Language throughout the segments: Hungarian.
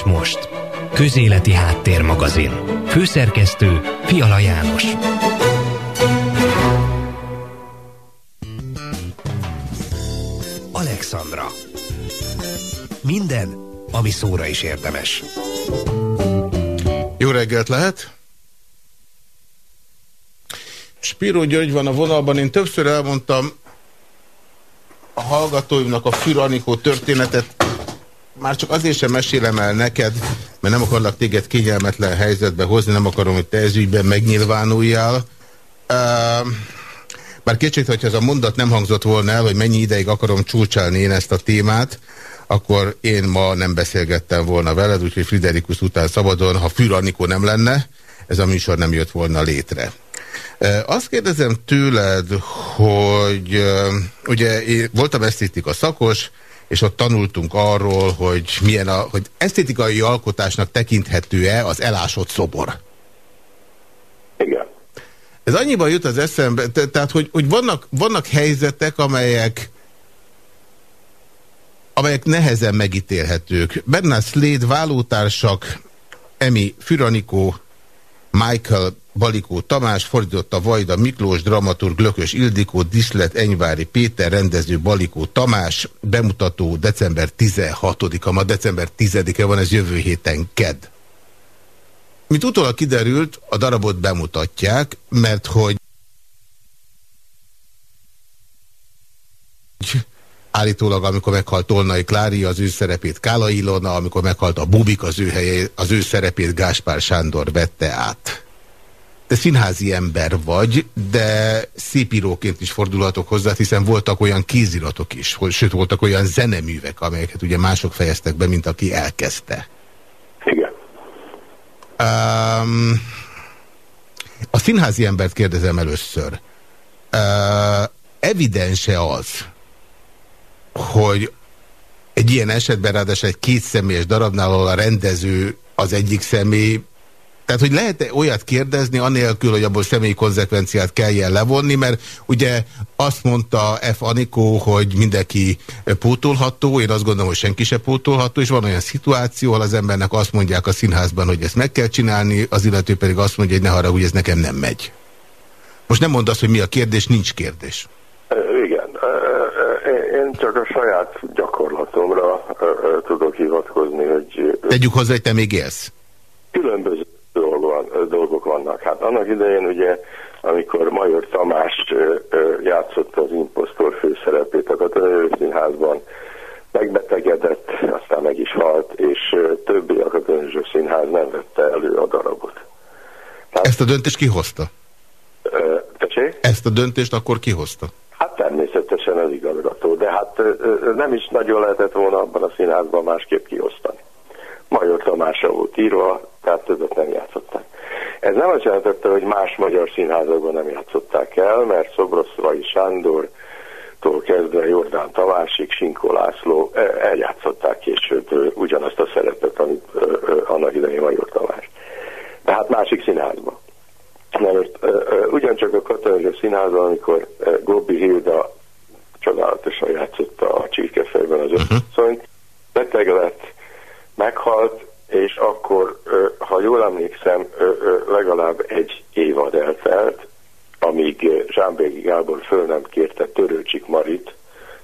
és most. Közéleti Háttérmagazin. Főszerkesztő Fiala János. Alexandra. Minden, ami szóra is érdemes. Jó reggelt lehet! Spiro György van a vonalban. Én többször elmondtam a hallgatóimnak a Füranikó történetet. Már csak azért sem mesélem el neked, mert nem akarlak téged kényelmetlen helyzetbe hozni, nem akarom, hogy te ez ügyben megnyilvánuljál. Uh, bár kétség, hogyha ez a mondat nem hangzott volna el, hogy mennyi ideig akarom csúcsálni én ezt a témát, akkor én ma nem beszélgettem volna veled, úgyhogy Friderikus után szabadon, ha Füranikó nem lenne, ez a műsor nem jött volna létre. Azt kérdezem tőled, hogy ugye én voltam esztétika szakos, és ott tanultunk arról, hogy milyen a, hogy esztétikai alkotásnak tekinthető-e az elásott szobor. Igen. Ez annyiban jut az eszembe, tehát hogy, hogy vannak, vannak helyzetek, amelyek amelyek nehezen megítélhetők. Bernard Slade, vállótársak, Emi Füranikó, Michael Balikó Tamás, fordította Vajda Miklós, dramaturg Lökös Ildikó, Diszlet Enyvári Péter, rendező Balikó Tamás, bemutató december 16-a, ma december 10-e van, ez jövő héten ked. Mint utólag kiderült, a darabot bemutatják, mert hogy állítólag, amikor meghalt Tolnai Klári, az ő szerepét Kála Ilona, amikor meghalt a Bubik, az ő, helye, az ő szerepét Gáspár Sándor vette át. Te színházi ember vagy, de szépíróként is fordulhatok hozzá, hiszen voltak olyan kéziratok is, sőt voltak olyan zeneművek, amelyeket ugye mások fejeztek be, mint aki elkezdte. Igen. Um, a színházi embert kérdezem először. Uh, evidense az, hogy egy ilyen esetben ráadásul egy kétszemélyes darabnál, ahol a rendező az egyik személy, tehát, hogy lehet -e olyat kérdezni, anélkül, hogy abból személyi konzekvenciát kelljen levonni, mert ugye azt mondta F. Anikó, hogy mindenki pótolható, én azt gondolom, hogy senki se pótolható, és van olyan szituáció, ahol az embernek azt mondják a színházban, hogy ezt meg kell csinálni, az illető pedig azt mondja, hogy ne haragudj, ez nekem nem megy. Most nem mondd azt, hogy mi a kérdés, nincs kérdés. Igen, én csak a saját gyakorlatomra tudok hivatkozni, hogy... Tegyük hozzá, hogy te még élsz. Különböző vannak. Hát annak idején ugye, amikor Major Tamás játszotta az imposztor főszerepét a Katonai Színházban, megbetegedett, aztán meg is halt, és többi a Katonai Színház nem vette elő a darabot. Tehát, Ezt a döntést ki hozta? Tessék? Ezt a döntést akkor ki hozta? Hát természetesen az igazgató, de hát nem is nagyon lehetett volna abban a színházban másképp kiosztani. Major Tamásra volt írva, tehát többet nem játszották. Ez nem azt jelentette, hogy más magyar színházakban nem játszották el, mert Szobroszlai Sándor, tól kezdve Jordán Tavásig, Sinkó László eljátszották később ugyanazt a szerepet, amit annak idején Major Tamás. Tehát másik színházban. Most ugyancsak a Katalónia Színházban, amikor Gobbi Hilda csodálatosan játszotta a csirkefejben az uh -huh. beteg lett, meghalt, és akkor, ha jól emlékszem, legalább egy évad eltelt, amíg Zsámbégi Gábor föl nem kérte Törőcsik Marit,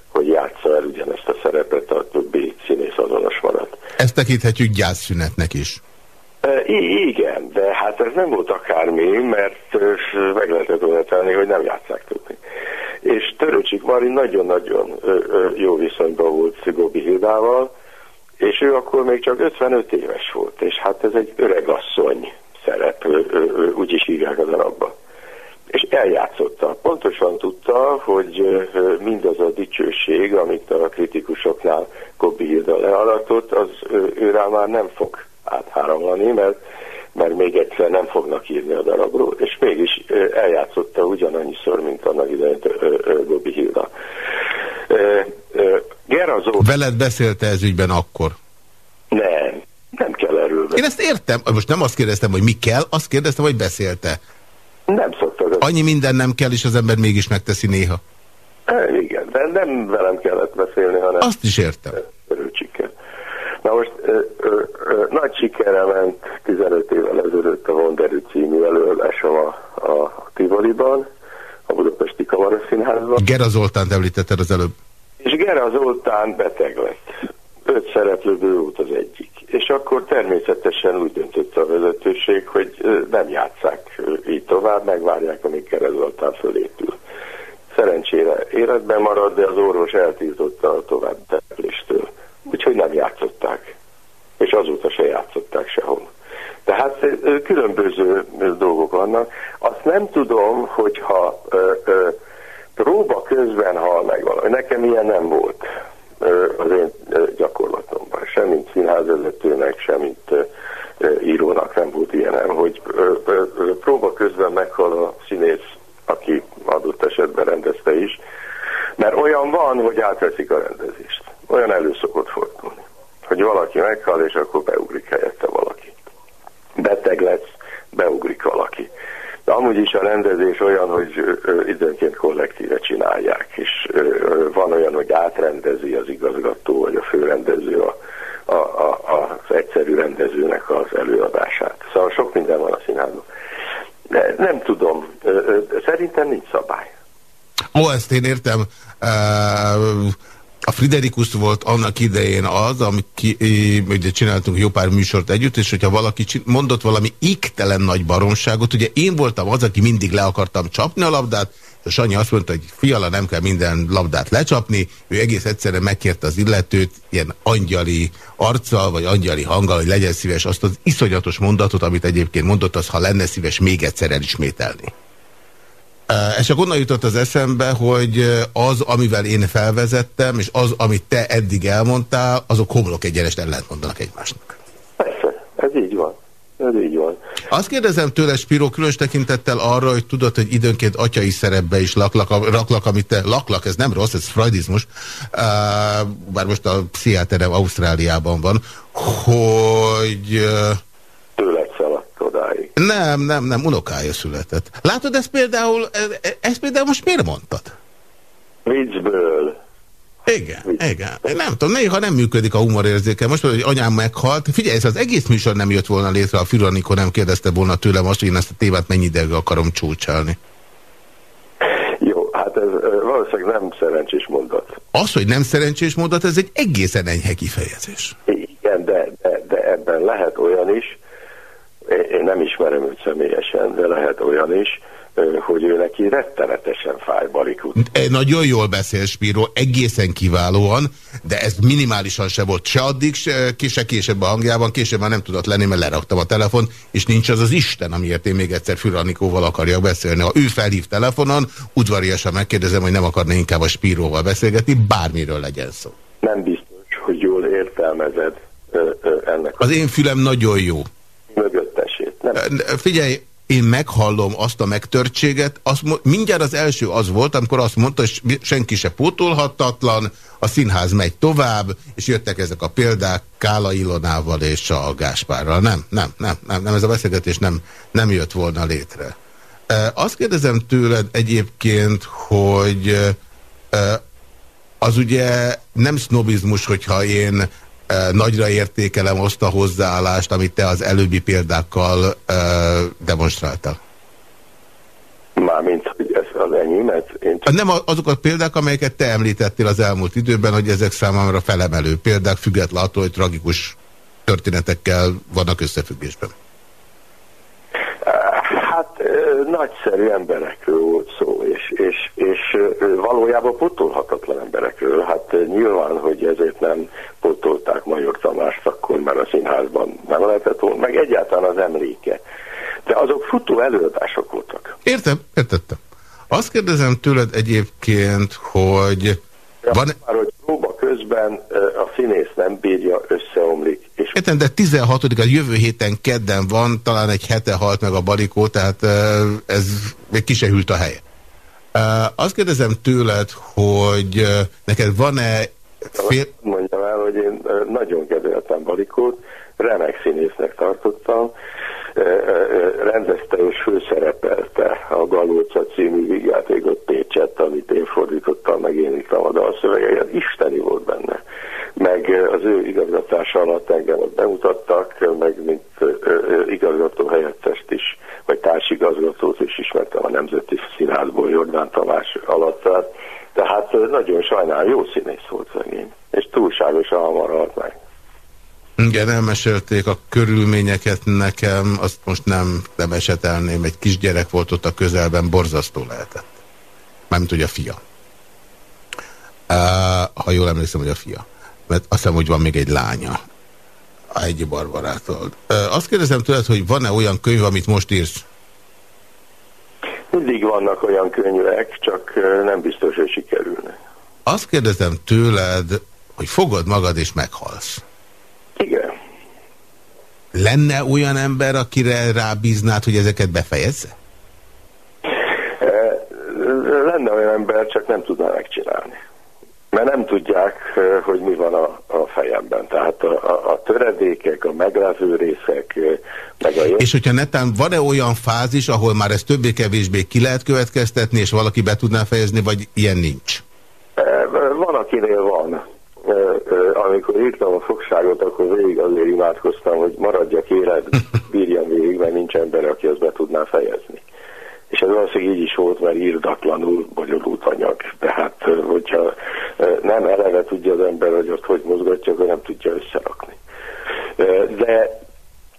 hogy játsza el ugyanezt a szerepet, a többi színész azonos maradt. Ezt tekinthetjük gyászszünetnek is. I igen, de hát ez nem volt akármi, mert meg lehetett volna tenni, hogy nem játszák tudni. És Törőcsik Mari nagyon-nagyon jó viszonyban volt Szigobi Hildával, és ő akkor még csak 55 éves volt, és hát ez egy öreg asszony szerep, úgy is hívják a darabba. És eljátszotta. Pontosan tudta, hogy mindaz a dicsőség, amit a kritikusoknál Kobi Hilda leadatott, az őrá már nem fog átháramlani, mert, mert még egyszer nem fognak írni a darabról, és mégis eljátszotta ugyanannyiszor, mint annak idején Gobi Hilda. Gerazó... Veled beszélte ez ügyben akkor? Nem, nem kell erről. Én ezt értem, most nem azt kérdeztem, hogy mi kell, azt kérdeztem, hogy beszélte. Nem szoktak. Annyi minden nem kell, és az ember mégis megteszi néha. E, igen, de nem velem kellett beszélni, hanem... Azt is értem. Örülcsikkel. Na most ö, ö, nagy sikerre ment 15 évvel ezelőtt a Vonderű című előadásom a, a Tivoliban, a Budapesti Kamaraszínházban. Gera Zoltánt említetted az előbb. Zoltán beteg lett. Öt szereplőből volt az egyik. És akkor természetesen úgy döntött a vezetőség, hogy nem játszák így tovább, megvárják, amíg Gera Zoltán fölépül. Szerencsére életben marad, de az orvos eltiltotta a tovább tepléstől. Úgyhogy nem játszották. És azóta se játszották sehol. Tehát különböző dolgok vannak. Azt nem tudom, hogyha ö, ö, próba közben hal meg valami. Nekem ilyen nem volt az én gyakorlatomban. Sem mint színházvezetőnek, sem mint írónak nem volt ilyenem, hogy próba közben meghal a színész, aki adott esetben rendezte is, mert olyan van, hogy átveszik a rendezést. Olyan elő szokott fordulni, hogy valaki meghal, és akkor beugrik helyette valaki. Beteg lesz, beugrik valaki. De amúgy is a rendezés olyan, hogy időnként kollektíve csinálják, és van olyan, hogy átrendezi az igazgató, vagy a főrendező a, a, a, az egyszerű rendezőnek az előadását. Szóval sok minden van a színházban. De nem tudom, szerintem nincs szabály. Ó, ezt én értem. A Friderikus volt annak idején az, amit ki, ugye csináltunk jó pár műsort együtt, és hogyha valaki mondott valami iktelen nagy baromságot, ugye én voltam az, aki mindig le akartam csapni a labdát, Sanyi azt mondta, hogy fiala nem kell minden labdát lecsapni, ő egész egyszerűen megkérte az illetőt ilyen angyali arccal, vagy angyali hanggal, hogy legyen szíves azt az iszonyatos mondatot, amit egyébként mondott, az ha lenne szíves még egyszer elismételni. Ez csak onnan jutott az eszembe, hogy az, amivel én felvezettem, és az, amit te eddig elmondtál, azok homlok egyenest ellent mondanak egymásnak. Persze, ez így van. Ez így van. Azt kérdezem tőle, Spiro, különös tekintettel arra, hogy tudod, hogy időnként atyai szerepbe is laklak, raklak, amit te laklak, ez nem rossz, ez freudizmus, uh, bár most a pszichiáterem Ausztráliában van, hogy... Uh, odáig. Nem, nem, nem, unokája született. Látod, ezt például, ezt például most miért mondtad? Viccből. Igen, Vicc. igen. Nem tudom, néha nem működik a humorérzéke. Most hogy anyám meghalt. Figyelj, ez az egész műsor nem jött volna létre, a Füranikó nem kérdezte volna tőlem azt, hogy én ezt a témát mennyi ideig akarom csúcsálni. Jó, hát ez valószínűleg nem szerencsés mondat. Az, hogy nem szerencsés mondat, ez egy egészen enyhe kifejezés. Igen, de, de, de ebben lehet olyan is, én nem ismerem őt személyesen, de lehet olyan is, hogy ő neki rettenetesen fáj Balikut. Nagyon jól beszél Spiro, egészen kiválóan, de ez minimálisan se volt se addig, se, se később a hangjában, később már nem tudott lenni, mert leraktam a telefon, és nincs az az Isten, amiért én még egyszer Füranikóval akarjak beszélni. Ha ő felhív telefonon, udvariasan megkérdezem, hogy nem akarna inkább a Spiróval beszélgetni, bármiről legyen szó. Nem biztos, hogy jól értelmezed ö, ö, ennek. Az én fülem nagyon jó mögöttesét. Nem. Figyelj, én meghallom azt a megtörtséget, azt, mindjárt az első az volt, amikor azt mondta, hogy senki se pótolhatatlan, a színház megy tovább, és jöttek ezek a példák Kála Ilonával és a Gáspárral. Nem, nem, nem, nem, nem ez a beszélgetés nem, nem jött volna létre. Azt kérdezem tőled egyébként, hogy az ugye nem sznobizmus, hogyha én nagyra értékelem azt a hozzáállást, amit te az előbbi példákkal demonstráltál. Mármint, hogy ez az enyémet? Én csak... Nem azok a példák, amelyeket te említettél az elmúlt időben, hogy ezek számomra felemelő példák, független attól, hogy tragikus történetekkel vannak összefüggésben. Hát nagyszerű emberekről volt szó, és, és, és valójában potolhatatlan emberekről. Hát nyilván, hogy ezért nem potolták Major Tamást akkor, mert a színházban nem lehetett volna, meg egyáltalán az emléke. De azok futó előadások voltak. Értem, értettem. Azt kérdezem tőled egyébként, hogy van... Már, hogy próba közben a színész nem bírja, összeomlik. És... Értem, de 16 a jövő héten kedden van, talán egy hete halt meg a balikó, tehát ez még ki se hűlt a helye. Azt kérdezem tőled, hogy neked van-e... Fél... Mondjam el, hogy én nagyon kedveltem balikót, remek színésznek tartottam, rendezte és főszerepelte a Galóca című vígjátékot Pécset, amit én fordítottam, meg én írtam a dalszövegeket, isteni volt benne. Meg az ő igazgatása alatt engem bemutattak, meg mint igazgató helyettest is, vagy társigazgatót is ismertem a Nemzeti Színházból Jordán Tamás alatt. Tehát nagyon sajnálom, jó színész volt szegény, és túlságosan hamar halt meg. Igen, elmesélték a körülményeket nekem, azt most nem, nem esetelném, egy kisgyerek volt ott a közelben, borzasztó lehetett. Mármint, hogy a fia. Uh, ha jól emlékszem, hogy a fia. Mert azt hiszem, hogy van még egy lánya. A Hegyi Barbarától. Azt kérdezem tőled, hogy van-e olyan könyv, amit most írsz? Mindig vannak olyan könyvek, csak nem biztos, hogy sikerülnek. Azt kérdezem tőled, hogy fogod magad és meghalsz. Igen. Lenne olyan ember, akire rábíznád, hogy ezeket befejezze? Lenne olyan ember, csak nem tudná megcsinálni. Mert nem tudják, hogy mi van a, a fejemben. Tehát a, a, a töredékek, a meglevő részek, meg a... És hogyha netán van-e olyan fázis, ahol már ezt többé-kevésbé ki lehet következtetni, és valaki be tudná fejezni, vagy ilyen nincs? Van, akinél van amikor írtam a fogságot, akkor végig azért imádkoztam, hogy maradjak élet, bírjam végig, mert nincs ember, aki ezt be tudná fejezni. És ez valószínűleg így is volt, mert írdatlanul bonyolult anyag. Tehát, hogyha nem eleve tudja az ember, hogy ott hogy mozgatja, akkor nem tudja összerakni. De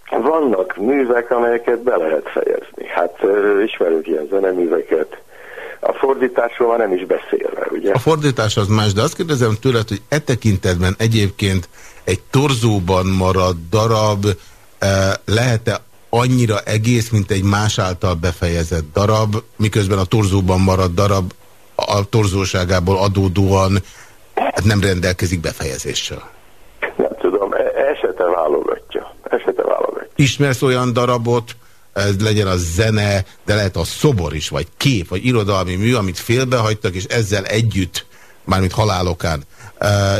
vannak művek, amelyeket be lehet fejezni. Hát ismerünk ilyen zeneműveket, a fordításról már nem is beszélve, ugye? A fordítás az más, de azt kérdezem tőled, hogy e tekintetben egyébként egy torzóban maradt darab eh, lehet-e annyira egész, mint egy más által befejezett darab, miközben a torzóban maradt darab a torzóságából adódóan hát nem rendelkezik befejezéssel? Nem tudom, e- esete válogatja. Esete válogatja. Ismersz olyan darabot, ez legyen a zene, de lehet a szobor is, vagy kép, vagy irodalmi mű, amit félbehagytak, és ezzel együtt, mármint halálokán,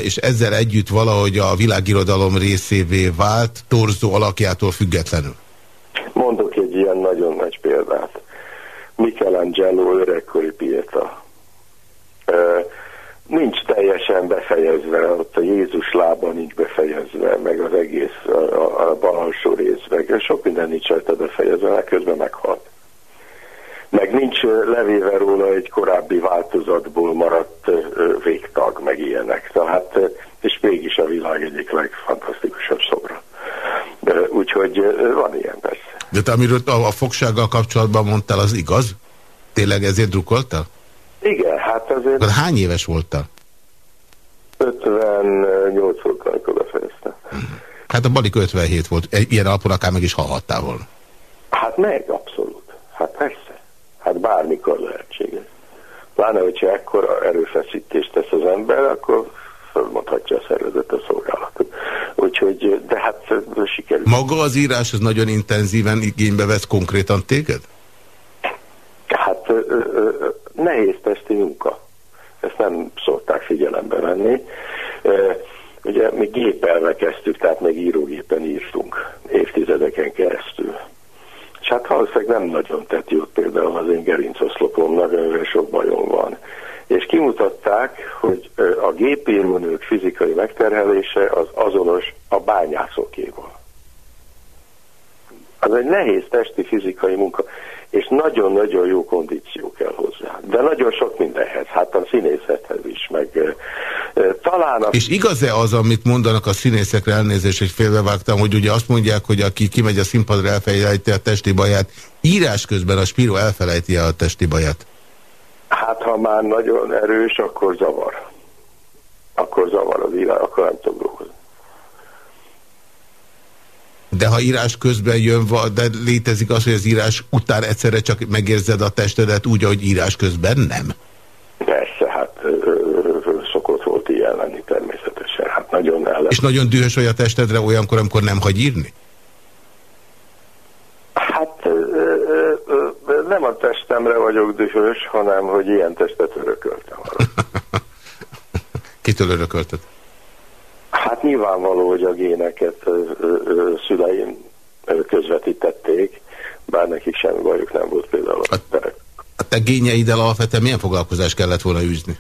és ezzel együtt valahogy a világirodalom részévé vált, torzó alakjától függetlenül. Mondok egy ilyen nagyon nagy példát. Michelangelo öregkori Pieta nincs teljesen befejezve, ott a Jézus lába nincs befejezve, meg az egész a, a, bal alsó rész, meg sok minden nincs rajta befejezve, mert közben meghalt. Meg nincs levéve róla egy korábbi változatból maradt végtag, meg ilyenek. Tehát, és mégis a világ egyik legfantasztikusabb szobra. Úgyhogy van ilyen persze. De te amiről a, a fogsággal kapcsolatban mondtál, az igaz? Tényleg ezért drukkoltál? Igen, hát azért... De hány éves voltál? 58 volt, amikor befejeztem. Hát a Balik 57 volt. Ilyen alapon akár meg is hallhattál volna. Hát meg, abszolút. Hát persze. Hát bármikor lehetséges. Pláne, hogyha ekkora erőfeszítést tesz az ember, akkor fölmondhatja a szervezet a szolgálatot. Úgyhogy, de hát sikerül. Maga az írás az nagyon intenzíven igénybe vesz konkrétan téged? Hát ö, ö, nehéz testi munka. Ezt nem szokták figyelembe venni. Ugye mi gépelve kezdtük, tehát még írógépen írtunk évtizedeken keresztül. És hát valószínűleg nem nagyon tett jót például az én gerincoszlopomnak, amivel sok bajom van. És kimutatták, hogy a gépírónők fizikai megterhelése az azonos a bányászokéval. Az egy nehéz testi fizikai munka és nagyon-nagyon jó kondíció kell hozzá. De nagyon sok mindenhez, hát a színészethez is, meg talán... A... És igaz-e az, amit mondanak a színészekre elnézést, hogy félbevágtam, hogy ugye azt mondják, hogy aki kimegy a színpadra elfelejti a testi baját, írás közben a Spiro elfelejti a testi baját? Hát ha már nagyon erős, akkor zavar. Akkor zavar az írás, akkor nem tudom dolgozni. De ha írás közben jön, de létezik az, hogy az írás után egyszerre csak megérzed a testedet úgy, ahogy írás közben nem? Persze, hát szokott volt ilyen lenni természetesen. Hát nagyon ellen. És nagyon dühös vagy a testedre olyankor, amikor nem hagy írni? Hát nem a testemre vagyok dühös, hanem hogy ilyen testet örököltem. Kitől örökölted? Hát nyilvánvaló, hogy a géneket ö, ö, szüleim közvetítették, bár nekik semmi bajuk nem volt például. A, a te gényeiddel alapvetően milyen foglalkozást kellett volna űzni?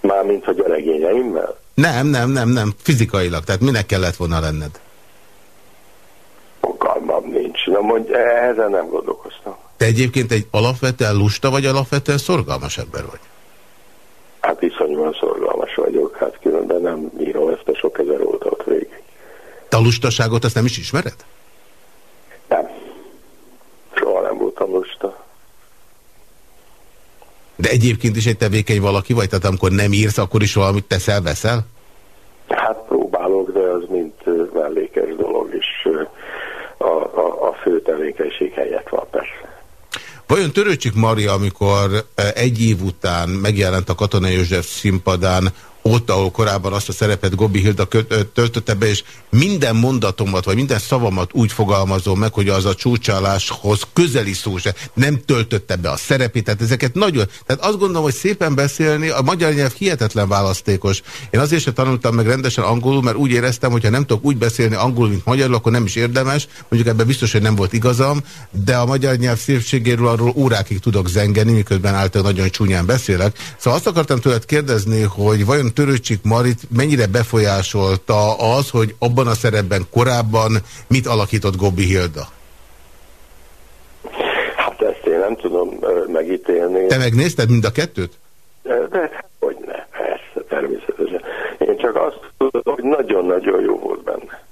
Mármint, hogy a regényeimmel? Nem, nem, nem, nem. Fizikailag. Tehát minek kellett volna lenned? Fogalmam nincs. Na mondj, ezen nem gondolkoztam. Te egyébként egy alapvetően lusta vagy alapvetően szorgalmas ember vagy? Hát iszonyúan szorgalmas vagyok. Hát különben nem írom ezt a sok ezer oldalt végig. Te a lustaságot azt nem is ismered? Nem. Soha nem voltam lusta. De egyébként is egy tevékeny valaki vagy? Tehát amikor nem írsz, akkor is valamit teszel, veszel? Hát próbálok, de az mind mellékes dolog, és a, a, a fő tevékenység helyett van persze. Vajon Törőcsik Maria, amikor egy év után megjelent a Katona József színpadán, ott, ahol korábban azt a szerepet Gobbi Hilda töltötte be, és minden mondatomat, vagy minden szavamat úgy fogalmazom meg, hogy az a csúcsáláshoz közeli szó se, nem töltötte be a szerepét, tehát ezeket nagyon, tehát azt gondolom, hogy szépen beszélni, a magyar nyelv hihetetlen választékos. Én azért sem tanultam meg rendesen angolul, mert úgy éreztem, hogy ha nem tudok úgy beszélni angolul, mint magyarul, akkor nem is érdemes, mondjuk ebben biztos, hogy nem volt igazam, de a magyar nyelv szépségéről arról órákig tudok zengeni, miközben általában nagyon csúnyán beszélek. Szóval azt akartam tőled kérdezni, hogy vajon Törőcsik Marit mennyire befolyásolta az, hogy abban a szerepben korábban mit alakított Gobbi Hilda? Hát ezt én nem tudom megítélni. Te megnézted mind a kettőt? De hogy ne, persze, természetesen. Én csak azt tudom, hogy nagyon-nagyon jó volt benne.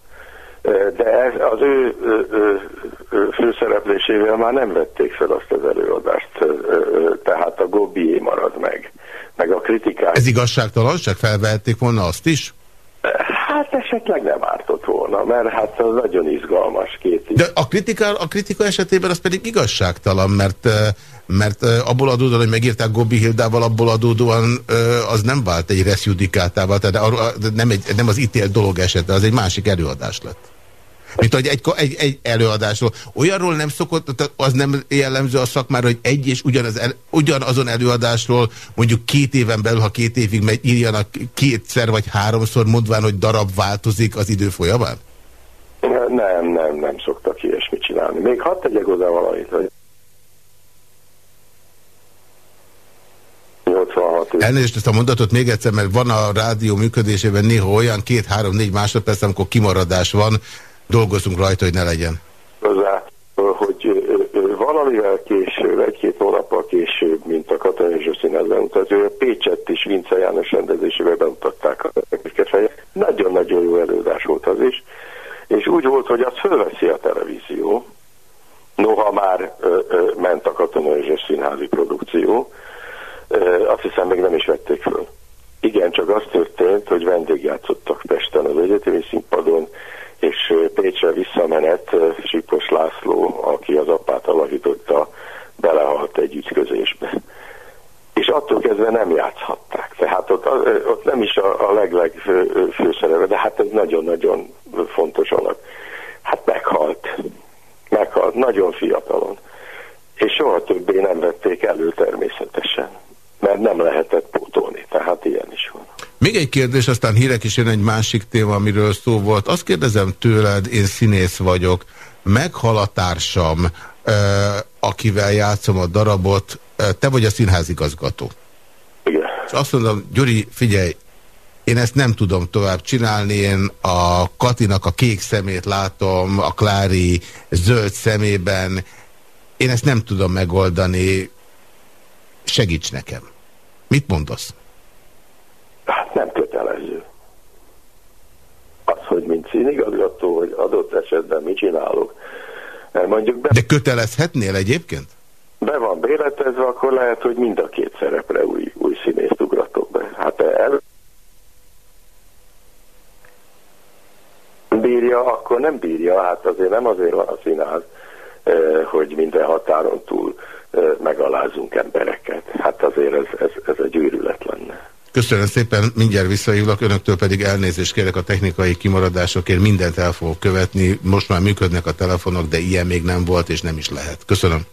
De ez, az ő, ő, ő, ő főszereplésével már nem vették fel azt az előadást, tehát a Gobbié marad meg meg a kritikák. Ez igazságtalanság? Felvehették volna azt is? Hát esetleg nem ártott volna, mert hát az nagyon izgalmas két De a kritika, a kritika esetében az pedig igazságtalan, mert, mert abból adódóan, hogy megírták Gobbi Hildával, abból adódóan az nem vált egy reszjudikátával, tehát nem, egy, nem az ítélt dolog esete, az egy másik előadás lett. Mint hogy egy, egy, egy előadásról. Olyanról nem szokott, az nem jellemző a szakmára, hogy egy és ugyanaz, el, ugyanazon előadásról mondjuk két éven belül, ha két évig megy, írjanak kétszer vagy háromszor, mondván, hogy darab változik az idő folyamán? Nem, nem, nem szoktak ilyesmit csinálni. Még hadd tegyek oda valamit, hogy Elnézést ezt a mondatot még egyszer, mert van a rádió működésében néha olyan két-három-négy másodperc, amikor kimaradás van, dolgozunk rajta, hogy ne legyen. Hozzá, hogy valamivel később, egy-két hónappal később, mint a Katalin Zsőszínezben mutatja, a Pécset is Vince János rendezésébe bemutatták a Nagyon-nagyon jó előadás volt az is. És úgy volt, hogy azt fölveszi a televízió, noha már ö, ö, ment a Katonai Színházi produkció, ö, azt hiszem még nem is vették föl. Igen, csak az történt, hogy vendégjátszottak Pesten az egyetemi summit our egy kérdés, aztán hírek is jön egy másik téma, amiről szó volt. Azt kérdezem tőled, én színész vagyok, meghal a társam, akivel játszom a darabot, te vagy a színházigazgató. Igen. És azt mondom, Gyuri, figyelj, én ezt nem tudom tovább csinálni, én a Katinak a kék szemét látom, a Klári zöld szemében, én ezt nem tudom megoldani, segíts nekem. Mit mondasz? Hát nem kötelező. Az, hogy mint színigazgató, hogy adott esetben mit csinálok. Mert mondjuk be... De kötelezhetnél egyébként? Be van béletezve, akkor lehet, hogy mind a két szerepre új, új színészt ugratok be. Hát el... bírja, akkor nem bírja. Hát azért nem azért van a színház, hogy minden határon túl megalázunk embereket. Hát azért ez, ez, ez egy őrület lenne. Köszönöm szépen, mindjárt visszahívlak, önöktől pedig elnézést kérek a technikai kimaradásokért, mindent el fogok követni, most már működnek a telefonok, de ilyen még nem volt, és nem is lehet. Köszönöm.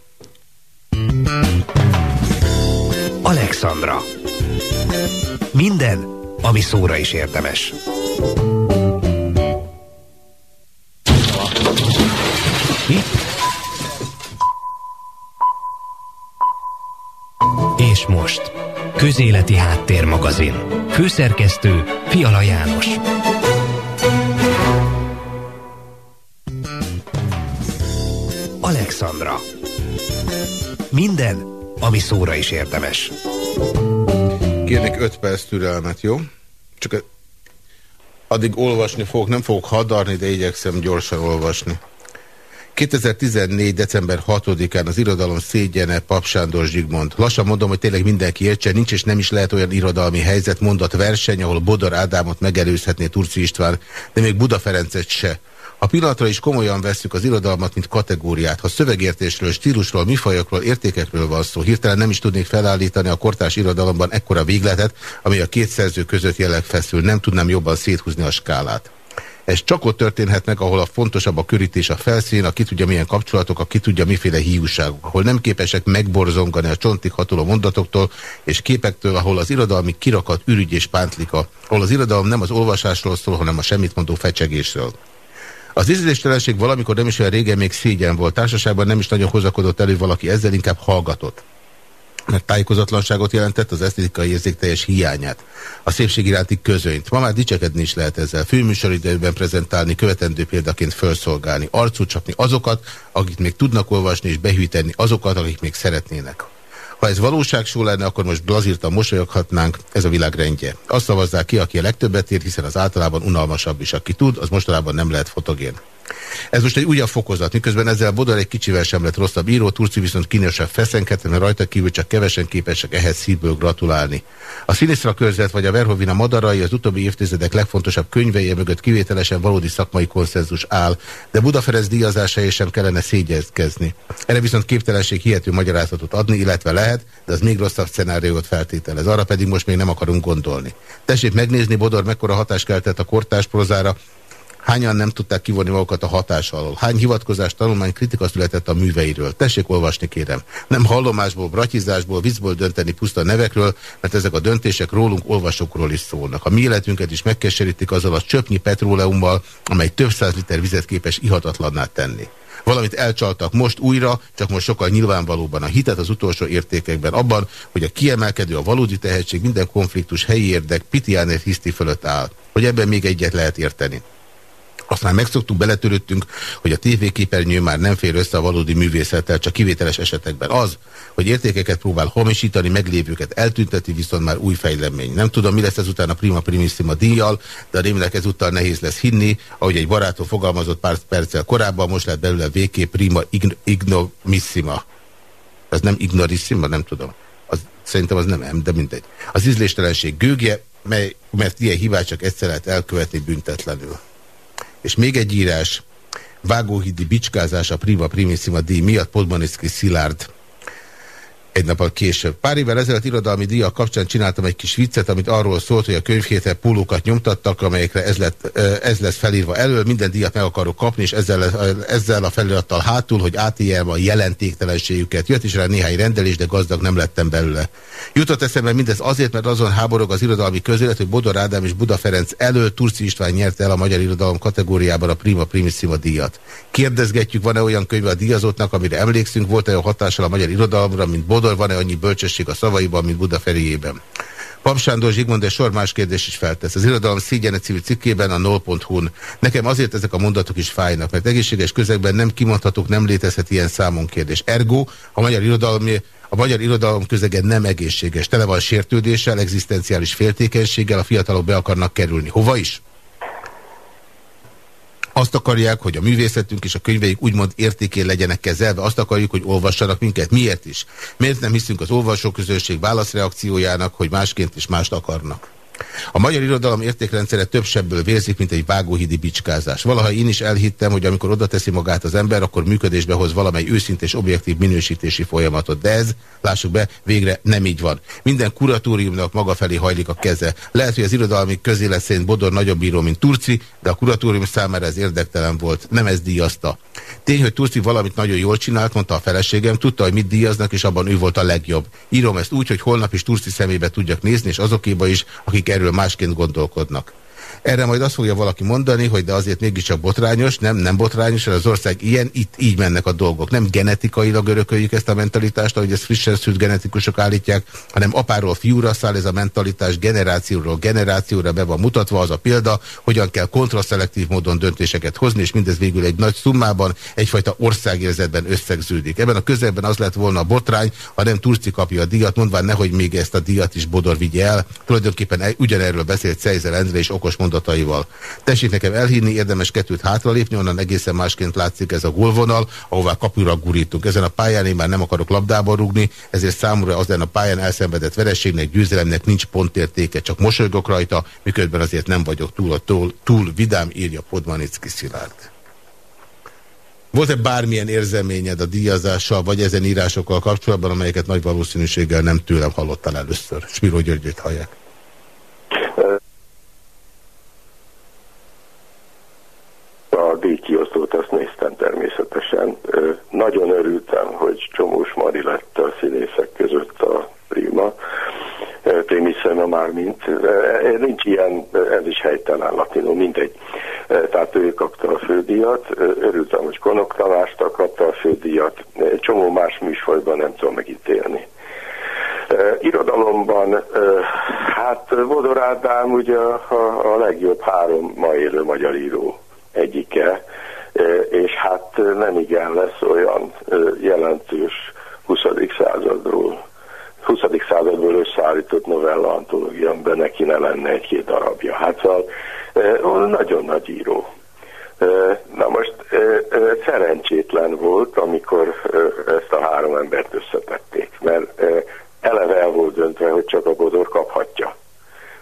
Alexandra Minden, ami szóra is érdemes. Mi? És most Közéleti Háttérmagazin. Főszerkesztő Fiala János. Alexandra. Minden, ami szóra is érdemes. Kérnék 5 perc türelmet, jó? Csak addig olvasni fogok, nem fogok hadarni, de igyekszem gyorsan olvasni. 2014. december 6-án az irodalom szégyene Pap Sándor Zsigmond. Lassan mondom, hogy tényleg mindenki értse, nincs és nem is lehet olyan irodalmi helyzet, mondat verseny, ahol Bodor Ádámot megelőzhetné Turci István, de még Buda Ferencet se. A pillanatra is komolyan vesszük az irodalmat, mint kategóriát. Ha szövegértésről, stílusról, mifajokról, értékekről van szó, hirtelen nem is tudnék felállítani a kortárs irodalomban ekkora végletet, ami a két szerző között jelenleg feszül. Nem tudnám jobban széthúzni a skálát. Ez csak ott történhet meg, ahol a fontosabb a körítés, a felszín, a ki tudja milyen kapcsolatok, a ki tudja miféle hiúságok, ahol nem képesek megborzongani a csontig hatoló mondatoktól és képektől, ahol az irodalmi kirakat, ürügy és pántlika, ahol az irodalom nem az olvasásról szól, hanem a semmit mondó fecsegésről. Az ízléstelenség valamikor nem is olyan régen még szégyen volt. Társaságban nem is nagyon hozakodott elő valaki, ezzel inkább hallgatott mert tájékozatlanságot jelentett az esztétikai érzékteljes hiányát, a szépség iránti közönyt. Ma már dicsekedni is lehet ezzel, főműsoridőben prezentálni, követendő példaként felszolgálni, arcút csapni azokat, akik még tudnak olvasni, és behűteni azokat, akik még szeretnének. Ha ez valóságsó lenne, akkor most blazírtan mosolyoghatnánk, ez a világ rendje. Azt szavazzák ki, aki a legtöbbet ér, hiszen az általában unalmasabb is. Aki tud, az mostanában nem lehet fotogén. Ez most egy újabb fokozat, miközben ezzel Bodor egy kicsivel sem lett rosszabb író, Turci viszont kínosabb feszenkedett, mert rajta kívül csak kevesen képesek ehhez szívből gratulálni. A Színészra körzet vagy a Verhovina Madarai az utóbbi évtizedek legfontosabb könyveje mögött kivételesen valódi szakmai konszenzus áll, de Budaferez díjazásáért sem kellene szégyezkezni. Erre viszont képtelenség hihető magyarázatot adni, illetve lehet, de az még rosszabb szenáriót feltételez. Arra pedig most még nem akarunk gondolni. Tessék megnézni, Bodor mekkora hatást keltett a kortás prozára, Hányan nem tudták kivonni magukat a hatás alól? Hány hivatkozás, tanulmány, kritika született a műveiről? Tessék olvasni, kérem. Nem hallomásból, bratizásból, viccból dönteni puszta nevekről, mert ezek a döntések rólunk, olvasókról is szólnak. A mi életünket is megkeserítik azzal a csöpnyi petróleummal, amely több száz liter vizet képes ihatatlanná tenni. Valamit elcsaltak most újra, csak most sokkal nyilvánvalóban a hitet az utolsó értékekben abban, hogy a kiemelkedő, a valódi tehetség minden konfliktus helyi érdek Pitiánet hiszti fölött áll. Hogy ebben még egyet lehet érteni. Azt már megszoktuk, beletörődtünk, hogy a tévéképernyő már nem fér össze a valódi művészettel, csak kivételes esetekben. Az, hogy értékeket próbál hamisítani, meglévőket eltünteti, viszont már új fejlemény. Nem tudom, mi lesz ezután a Prima Primissima díjjal, de remélek ezúttal nehéz lesz hinni, ahogy egy barátom fogalmazott pár perccel korábban, most lett belőle VK Prima ign Ignomissima. Ez nem ignorissima, nem tudom. Az, szerintem az nem de mindegy. Az ízléstelenség gőgje, mely, mert ilyen hibát csak egyszer lehet elkövetni büntetlenül. És még egy írás, Vágóhidi bicskázás a Prima Primissima díj miatt Podmaniszki Szilárd egy nappal később. Pár évvel ezelőtt irodalmi díjak kapcsán csináltam egy kis viccet, amit arról szólt, hogy a könyvhéten pólókat nyomtattak, amelyekre ez, lett, ez lesz felírva elől, minden díjat meg akarok kapni, és ezzel, ezzel a felirattal hátul, hogy átéljem a jelentéktelenségüket. Jött is rá néhány rendelés, de gazdag nem lettem belőle. Jutott eszembe mindez azért, mert azon háborog az irodalmi közélet, hogy Bodor Ádám és Buda Ferenc elől Turci István nyerte el a magyar irodalom kategóriában a Prima Primissima díjat. Kérdezgetjük, van-e olyan könyv a díjazottnak, amire emlékszünk, volt-e olyan hatással a magyar irodalomra, mint Bodor Sándor, van-e annyi bölcsesség a szavaiban, mint Buda feriében? Pap Sándor Zsigmond egy sor más kérdés is feltesz. Az irodalom szígyene civil cikkében a nol.hu-n. Nekem azért ezek a mondatok is fájnak, mert egészséges közegben nem kimondhatók, nem létezhet ilyen számon kérdés. Ergo, a magyar irodalom a magyar irodalom közege nem egészséges, tele van sértődéssel, egzisztenciális féltékenységgel, a fiatalok be akarnak kerülni. Hova is? Azt akarják, hogy a művészetünk és a könyveik úgymond értékén legyenek kezelve. Azt akarjuk, hogy olvassanak minket. Miért is? Miért nem hiszünk az olvasóközönség válaszreakciójának, hogy másként is mást akarnak? A magyar irodalom értékrendszere több sebből vérzik, mint egy vágóhidi bicskázás. Valaha én is elhittem, hogy amikor oda teszi magát az ember, akkor működésbe hoz valamely őszintés objektív minősítési folyamatot. De ez, lássuk be, végre nem így van. Minden kuratóriumnak maga felé hajlik a keze. Lehet, hogy az irodalmi közélet Bodor nagyobb író, mint Turci, de a kuratórium számára ez érdektelen volt. Nem ez díjazta. Tény, hogy Turci valamit nagyon jól csinált, mondta a feleségem, tudta, hogy mit díjaznak, és abban ő volt a legjobb. Írom ezt úgy, hogy holnap is Turci szemébe tudjak nézni, és azokéba is, akik erről másként gondolkodnak. Erre majd azt fogja valaki mondani, hogy de azért mégiscsak botrányos, nem, nem botrányos, az ország ilyen, itt így mennek a dolgok. Nem genetikailag örököljük ezt a mentalitást, ahogy ezt frissen szült genetikusok állítják, hanem apáról fiúra száll ez a mentalitás, generációról generációra be van mutatva az a példa, hogyan kell kontraszelektív módon döntéseket hozni, és mindez végül egy nagy summában, egyfajta országérzetben összegződik. Ebben a közelben az lett volna a botrány, ha nem Turci kapja a díjat, mondván nehogy még ezt a díjat is Bodor vigye el. Tulajdonképpen e- ugyanerről beszélt Szejzer Endre és okos mondataival. Tessék nekem elhinni, érdemes kettőt hátralépni, onnan egészen másként látszik ez a gólvonal, ahová kapura gurítunk. Ezen a pályán én már nem akarok labdába rugni, ezért számomra az a pályán elszenvedett vereségnek, győzelemnek nincs pontértéke, csak mosolygok rajta, miközben azért nem vagyok túl, túl, túl vidám, írja Podmanicki Szilárd. Volt-e bármilyen érzeményed a díjazással, vagy ezen írásokkal kapcsolatban, amelyeket nagy valószínűséggel nem tőlem hallottál először? Spiro Györgyöt hallják. A díjkiosztót azt néztem természetesen. Nagyon örültem, hogy Csomós Mari lett a színészek között a prima. Primissima már mint. Nincs ilyen, ez is helytelen latinul, mindegy. Tehát ő kapta a fődíjat. Örültem, hogy Konok Tamásta kapta a fődíjat. Csomó más műfajban nem tudom megítélni. Irodalomban, hát Vodor Ádám ugye a, a legjobb három ma élő magyar író egyike, és hát nem igen lesz olyan jelentős 20. századról 20. századból összeállított novella antológia, amiben neki ne lenne egy-két darabja. Hát szóval nagyon nagy író. Na most szerencsétlen volt, amikor ezt a három embert összetették, mert eleve el volt döntve, hogy csak a Bodor kaphatja.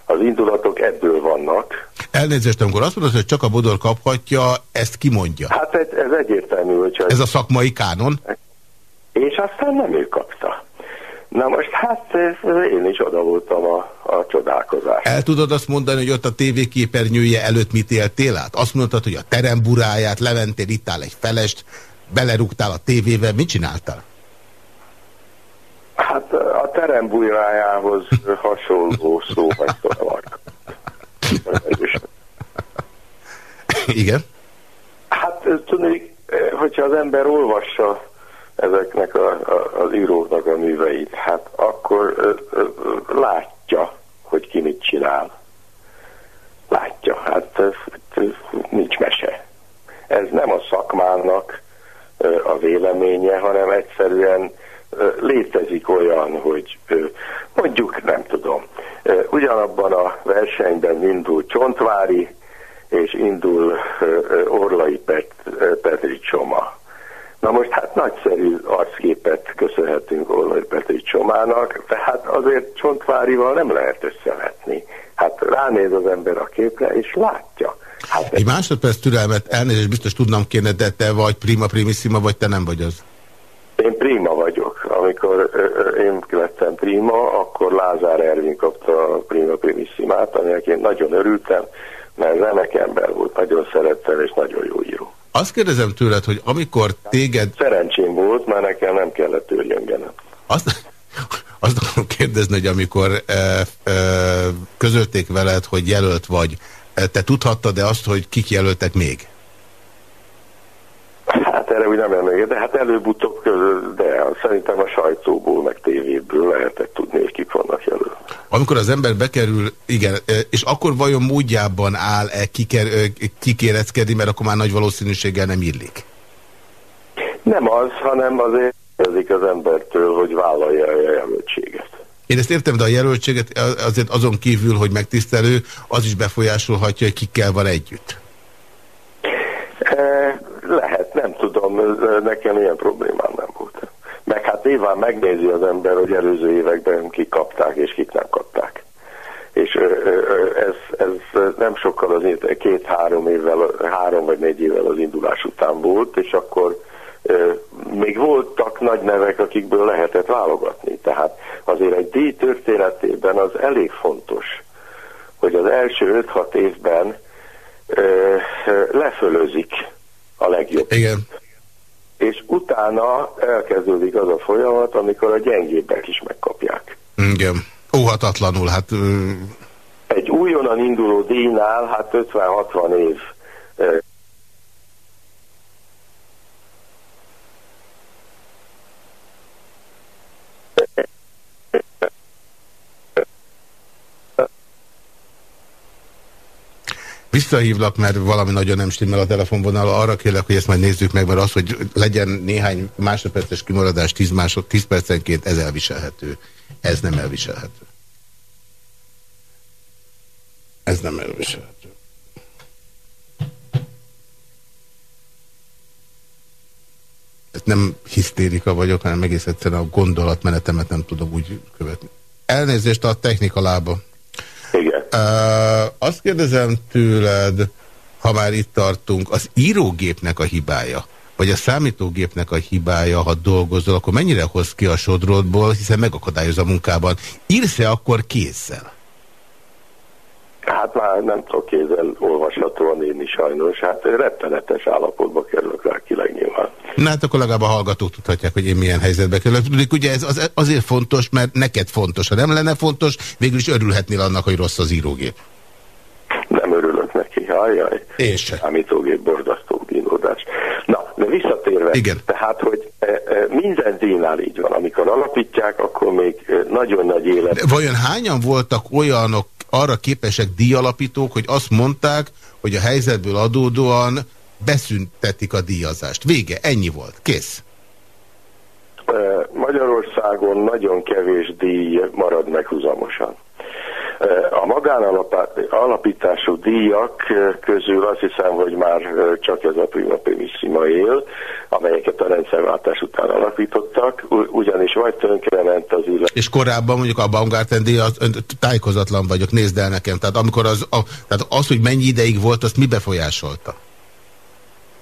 Az indulatok ebből vannak. Elnézést, amikor azt mondod, hogy csak a Bodor kaphatja, ezt kimondja? Hát ez, ez egyértelmű, hogy... Ez a szakmai kánon? És aztán nem ő kapta. Na most hát én is oda voltam a, a csodálkozás. El tudod azt mondani, hogy ott a tévéképernyője előtt mit éltél át? Azt mondtad, hogy a teremburáját, leventél, ittál egy felest, belerúgtál a tévével, mit csináltál? Hát a teremburájához hasonló szó megszólalak. Igen? Hát tudni, hogyha az ember olvassa ezeknek a, a, az íróknak a műveit, hát akkor ö, ö, látja, hogy ki mit csinál. Látja, hát ez, ez nincs mese. Ez nem a szakmának ö, a véleménye, hanem egyszerűen ö, létezik olyan, hogy ö, mondjuk, nem tudom, ö, ugyanabban a versenyben indul Csontvári, és indul Orlai Pet, Petri Csoma Na most hát nagyszerű arcképet köszönhetünk Olaj Petri Csomának, tehát azért Csontvárival nem lehet összevetni. Hát ránéz az ember a képre, és látja. Hát Egy másodperc türelmet, elnézést biztos tudnom kéne, de te vagy prima primissima, vagy te nem vagy az? Én prima vagyok. Amikor én lettem prima, akkor Lázár Ervin kapta a prima primissimát, aminek én nagyon örültem, mert remek ember volt, nagyon szerettem, és nagyon jó író. Azt kérdezem tőled, hogy amikor téged... Szerencsém volt, mert nekem nem kellett törjöngenem. Azt, azt akarom kérdezni, hogy amikor e, e, közölték veled, hogy jelölt vagy, e, te tudhattad-e azt, hogy kik jelöltek még? Úgy nem emlékszem, de hát előbb-utóbb közül, de szerintem a sajtóból, meg tévéből lehetett tudni, hogy kik vannak jelölve. Amikor az ember bekerül, igen, és akkor vajon módjában áll-e kikéreckedni, mert akkor már nagy valószínűséggel nem illik? Nem az, hanem azért érzik az embertől, hogy vállalja a jelöltséget. Én ezt értem, de a jelöltséget azért azon kívül, hogy megtisztelő, az is befolyásolhatja, hogy kikkel van együtt. E, nekem ilyen problémám nem volt. Meg hát nyilván megnézi az ember, hogy előző években kik kapták és kik nem kapták. És ez, ez nem sokkal az két-három évvel, három vagy négy évvel az indulás után volt, és akkor még voltak nagy nevek, akikből lehetett válogatni. Tehát azért egy díj történetében az elég fontos, hogy az első 5-6 évben lefölözik a legjobb. Igen és utána elkezdődik az a folyamat, amikor a gyengébbek is megkapják. Igen. Óhatatlanul, hát... Egy új újonnan induló díjnál, hát 50-60 év Visszahívlak, mert valami nagyon nem stimmel a telefonvonal. Arra kérlek, hogy ezt majd nézzük meg, mert az, hogy legyen néhány másodperces kimaradás 10, másod, 10 percenként, ez elviselhető. Ez nem elviselhető. Ez nem elviselhető. Nem hisztérika vagyok, hanem egész egyszerűen a gondolatmenetemet nem tudom úgy követni. Elnézést a technika lába. Azt kérdezem tőled, ha már itt tartunk, az írógépnek a hibája, vagy a számítógépnek a hibája, ha dolgozol, akkor mennyire hoz ki a sodrodból, hiszen megakadályoz a munkában. Írsz-e akkor kézzel? Hát már nem tudok kézzel olvashatóan írni sajnos, hát rettenetes állapotba kerülök rá ki legnyilván. Na hát akkor legalább a hallgatók tudhatják, hogy én milyen helyzetbe kerülök. Tudjuk, ugye ez az, azért fontos, mert neked fontos. Ha nem lenne fontos, végül is örülhetnél annak, hogy rossz az írógép. Nem örülök neki, hajjaj. Én se. Számítógép borzasztó kínódás. Na, de visszatérve, Igen. tehát, hogy e, e, minden díjnál így van. Amikor alapítják, akkor még e, nagyon nagy élet. De vajon hányan voltak olyanok, arra képesek díjalapítók, hogy azt mondták, hogy a helyzetből adódóan beszüntetik a díjazást. Vége, ennyi volt, kész. Magyarországon nagyon kevés díj marad meg húzamosan. A magánalapítású díjak közül azt hiszem, hogy már csak ez a Prima Primissima él, amelyeket a rendszerváltás után alapítottak, ugyanis vagy tönkrement az illet. És korábban mondjuk a Baumgarten díj, az, tájékozatlan vagyok, nézd el nekem. Tehát, amikor az, a, tehát az, hogy mennyi ideig volt, azt mi befolyásolta?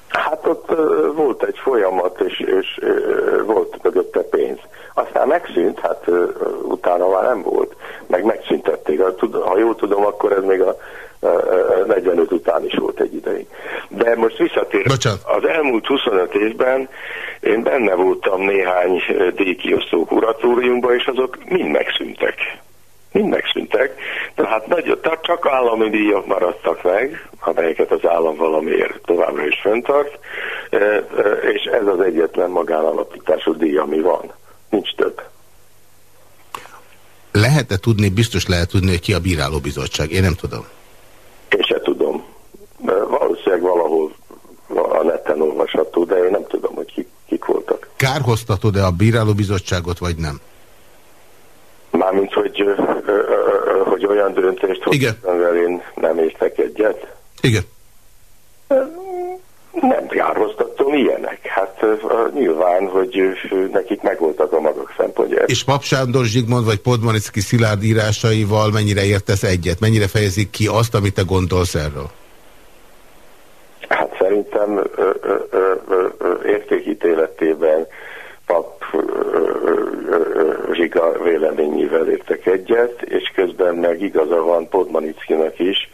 Hát ott volt egy folyamat, és, és volt mögötte pénz. Aztán megszűnt, hát utána már nem volt, meg megszüntették. Ha jól tudom, akkor ez még a uh, 45 után is volt egy ideig. De most visszatér, az elmúlt 25 évben én benne voltam néhány díjkiosztó kuratóriumban, és azok mind megszűntek mind megszűntek, tehát, nagy, tehát csak állami díjak maradtak meg, amelyeket az állam valamiért továbbra is föntart, és ez az egyetlen magánalapítású díj, ami van. Nincs több. Lehet-e tudni, biztos lehet tudni, hogy ki a bírálóbizottság? Én nem tudom. Én se tudom. Valószínűleg valahol a neten olvasható, de én nem tudom, hogy kik, kik voltak. Kárhoztatod-e a bírálóbizottságot, vagy nem? Mármint, hogy, hogy olyan döntést hoztam, én nem értek egyet? Igen. Nem járhoztatom ilyenek. Hát nyilván, hogy nekik megvoltak a maguk szempontja. És Pap Sándor Zsigmond vagy Podmanicki Szilárd írásaival mennyire értesz egyet? Mennyire fejezik ki azt, amit te gondolsz erről? Hát szerintem ö, ö, ö, ö, értékítéletében pap Zsiga véleményével értek egyet, és közben meg igaza van Podmanickinak is,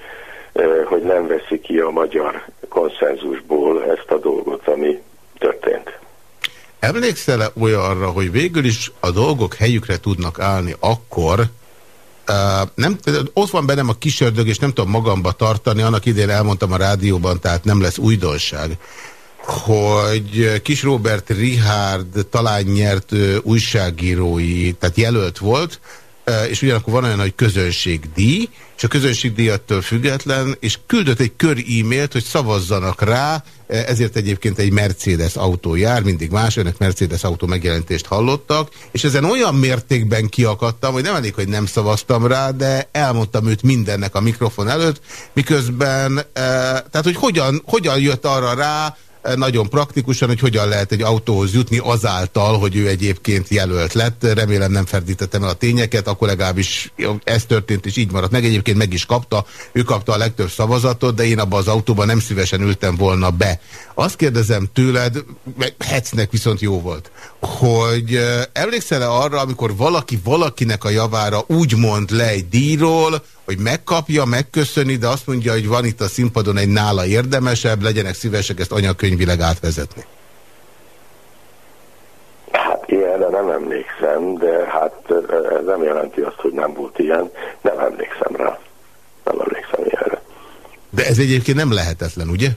hogy nem veszi ki a magyar konszenzusból ezt a dolgot, ami történt. Emlékszel-e olyanra, hogy végül is a dolgok helyükre tudnak állni akkor, nem, ott van bennem a kisördög, és nem tudom magamba tartani, annak idén elmondtam a rádióban, tehát nem lesz újdonság hogy Kis Robert Richard talán nyert újságírói, tehát jelölt volt, és ugyanakkor van olyan, hogy közönségdíj, és a közönségdíjattól független, és küldött egy kör e-mailt, hogy szavazzanak rá, ezért egyébként egy Mercedes autó jár, mindig más, önök Mercedes autó megjelentést hallottak, és ezen olyan mértékben kiakadtam, hogy nem elég, hogy nem szavaztam rá, de elmondtam őt mindennek a mikrofon előtt, miközben, tehát hogy hogyan, hogyan jött arra rá, nagyon praktikusan, hogy hogyan lehet egy autóhoz jutni azáltal, hogy ő egyébként jelölt lett. Remélem nem ferdítettem el a tényeket, akkor legalábbis ez történt, és így maradt meg. Egyébként meg is kapta, ő kapta a legtöbb szavazatot, de én abban az autóban nem szívesen ültem volna be. Azt kérdezem tőled, Hetsznek viszont jó volt, hogy emlékszel-e arra, amikor valaki valakinek a javára úgy mond le egy díjról, hogy megkapja, megköszöni, de azt mondja, hogy van itt a színpadon egy nála érdemesebb, legyenek szívesek ezt anyakönyvileg átvezetni. Hát ilyenre nem emlékszem, de hát ez nem jelenti azt, hogy nem volt ilyen. Nem emlékszem rá. Nem emlékszem. ez egyébként nem lehetetlen, ugye?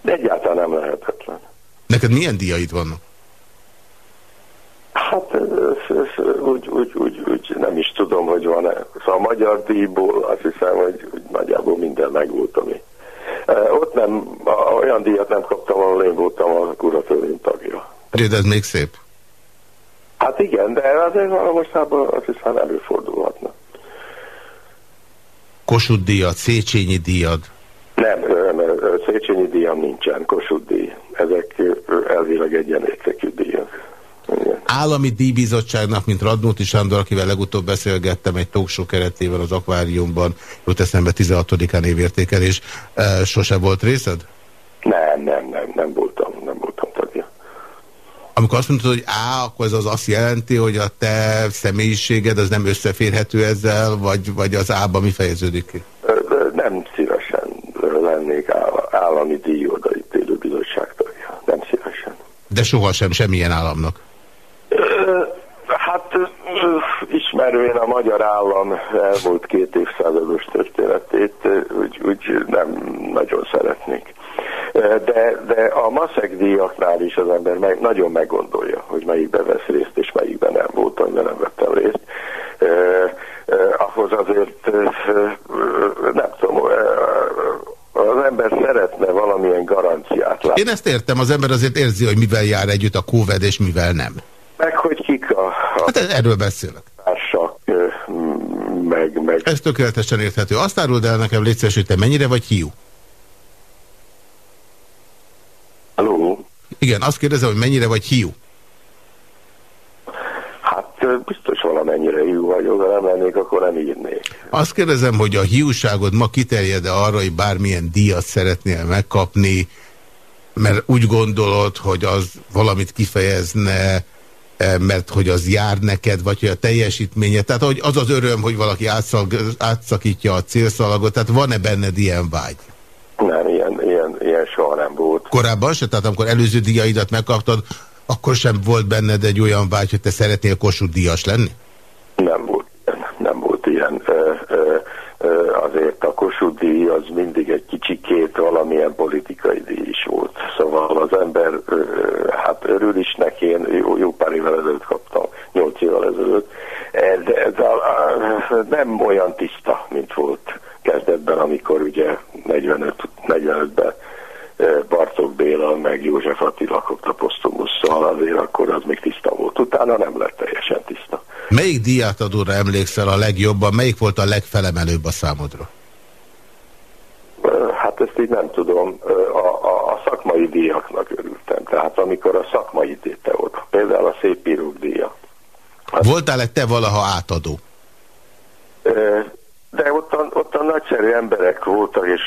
De egyáltalán nem lehetetlen. Neked milyen díjaid vannak? Hát úgy, úgy, nem is tudom, hogy van-e. Szóval a magyar díjból azt hiszem, hogy, hogy nagyjából minden megvolt, ami. Ott nem, olyan díjat nem kaptam, ahol én voltam a kuratőrén tagja. De ez még szép. Hát igen, de azért valóságban azt hiszem előfordulhatna. Kossuth díjat, Széchenyi díjad? Nem, Széchenyi díjam nincsen, Kossuth díj. Ezek elvileg egyenértékű díjak. Állami díjbizottságnak, mint Radnóti Sándor, akivel legutóbb beszélgettem egy talkshow keretében az akváriumban, jut eszembe 16-án évértékelés, sose volt részed? Nem, nem, nem, nem voltam, nem voltam tagja. Amikor azt mondtad, hogy á, akkor ez az azt jelenti, hogy a te személyiséged az nem összeférhető ezzel, vagy, vagy az ába mi fejeződik ki? Nem szívesen lennék állami díjodaítélő bizottság tagja. Nem szívesen. De sohasem semmilyen államnak? Hát ismervén a magyar állam elmúlt két évszázados történetét, úgy, úgy nem nagyon szeretnék. De, de a maszek díjaknál is az ember meg, nagyon meggondolja, hogy melyikben vesz részt, és melyikben nem volt, amiben nem vettem részt. Ahhoz azért nem tudom, az ember szeretne valamilyen garanciát látni. Én ezt értem, az ember azért érzi, hogy mivel jár együtt a COVID, és mivel nem. Meg hogy kik a... a hát erről beszélek. Társak, meg, meg... Ez tökéletesen érthető. Azt áruld el nekem, légy hogy te mennyire vagy hiú? Halló? Igen, azt kérdezem, hogy mennyire vagy hiú? Hát biztos valamennyire hiú vagyok, ha nem lennék, akkor nem írnék. Azt kérdezem, hogy a hiúságod ma kiterjed-e arra, hogy bármilyen díjat szeretnél megkapni, mert úgy gondolod, hogy az valamit kifejezne, mert hogy az jár neked, vagy hogy a teljesítménye. Tehát hogy az az öröm, hogy valaki átszak, átszakítja a célszalagot, tehát van-e benned ilyen vágy? Nem, ilyen, ilyen, ilyen soha nem volt. Korábban se? Tehát amikor előző díjaidat megkaptad, akkor sem volt benned egy olyan vágy, hogy te szeretnél Kossuth díjas lenni? Nem volt, nem volt ilyen. Ö, ö, ö, azért a Kossuth díj az mindig egy kicsikét valamilyen politikai díj is volt. Szóval az ember hát örül is neki, én jó, jó pár évvel ezelőtt kaptam, nyolc évvel ezelőtt, de ez nem olyan tiszta, mint volt kezdetben, amikor ugye 45, 45-ben Bartók Béla, meg József Attila kapta posztumusszal, azért akkor az még tiszta volt. Utána nem lett teljesen tiszta. Melyik diátadóra emlékszel a legjobban? Melyik volt a legfelemelőbb a számodra? Hát ezt így nem tudom. A, a, a szakmai díjaknak örültem. Tehát amikor a szakmai téte volt, például a szép díja. Voltál-e te valaha átadó? De ottan, ottan nagyszerű emberek voltak, és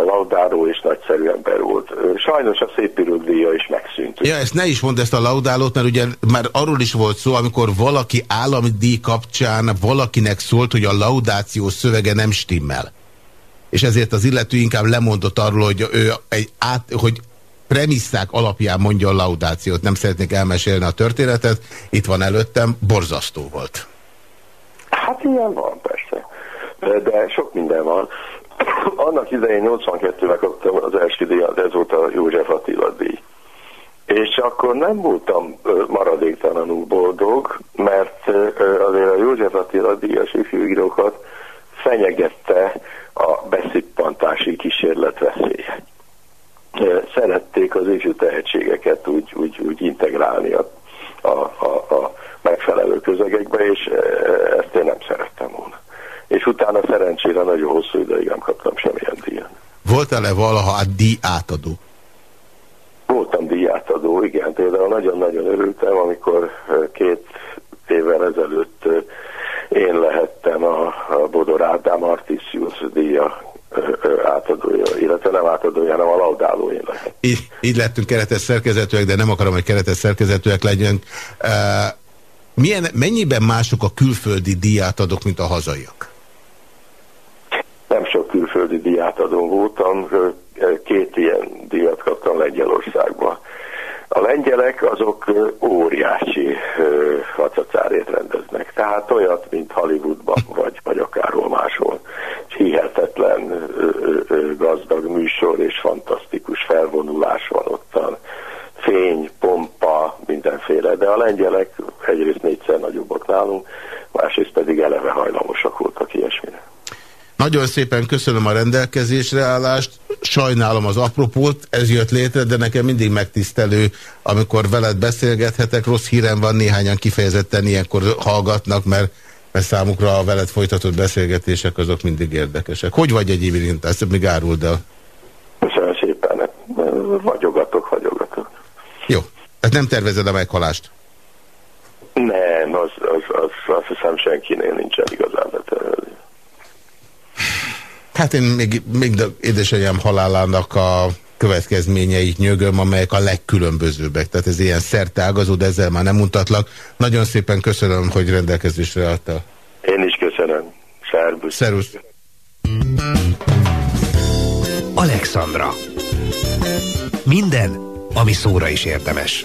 a laudáró is nagyszerű ember volt. Sajnos a szép díja is megszűnt. Ja, ezt ne is mondd ezt a laudálót, mert ugye már arról is volt szó, amikor valaki állami díj kapcsán valakinek szólt, hogy a laudáció szövege nem stimmel. És ezért az illető inkább lemondott arról, hogy ő egy át, hogy premisszák alapján a laudációt. Nem szeretnék elmesélni a történetet. Itt van előttem, borzasztó volt. Hát ilyen van, persze. De sok minden van. Annak idején 82-ben kaptam az első díjat, ez volt a József Attila díj. És akkor nem voltam maradéktalanul boldog, mert azért a József Attila díjas ifjúírókat fenyegette a beszippantási kísérlet veszélye. Szerették az ifjú tehetségeket úgy, úgy, úgy integrálni a, a, a, a megfelelő közegekbe, és ezt én nem szerettem volna. És utána szerencsére nagyon hosszú ideig nem kaptam semmilyen díjat. Voltál-e valaha a díj átadó? Voltam díjátadó, igen. Például nagyon-nagyon örültem, amikor két évvel ezelőtt én lehettem a, a Bodor Ádám Artisius díja átadója, illetve nem átadója, hanem a laudáló én lehet. Így, így lettünk keretes szerkezetűek, de nem akarom, hogy keretes szerkezetűek legyünk. Milyen, mennyiben mások a külföldi díjátadók, mint a hazaiak? Nem sok külföldi díjátadó voltam, két ilyen díjat kaptam Lengyelországban. A lengyelek azok óriási facacárét rendeznek, tehát olyat, mint Hollywoodban, vagy, vagy akárhol máshol. És hihetetlen gazdag műsor és fantasztikus felvonulás van ottan. Fény, pompa, mindenféle, de a lengyelek egyrészt négyszer nagyobbak nálunk, másrészt pedig eleve hajlamosak voltak ilyesmire. Nagyon szépen köszönöm a rendelkezésre állást sajnálom az apropót, ez jött létre, de nekem mindig megtisztelő, amikor veled beszélgethetek. Rossz hírem van, néhányan kifejezetten ilyenkor hallgatnak, mert, mert számukra a veled folytatott beszélgetések azok mindig érdekesek. Hogy vagy egyébként? Ezt még áruld el. Köszönöm szépen. Vagyogatok, vagyogatok. Jó. Tehát nem tervezed a meghalást? Nem, az, az, az, azt hiszem senkinél nincsen igazán. Hát én még, még édesanyám halálának a következményeit nyögöm, amelyek a legkülönbözőbbek. Tehát ez ilyen szertágazó, de ezzel már nem mutatlak. Nagyon szépen köszönöm, hogy rendelkezésre adta. Én is köszönöm. Szervusz. Szervusz. Alexandra. Minden, ami szóra is érdemes.